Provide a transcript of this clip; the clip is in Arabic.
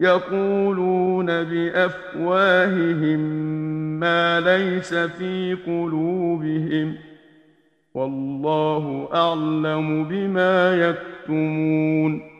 يقولون بأفواههم ما ليس في قلوبهم والله أعلم بما يكتمون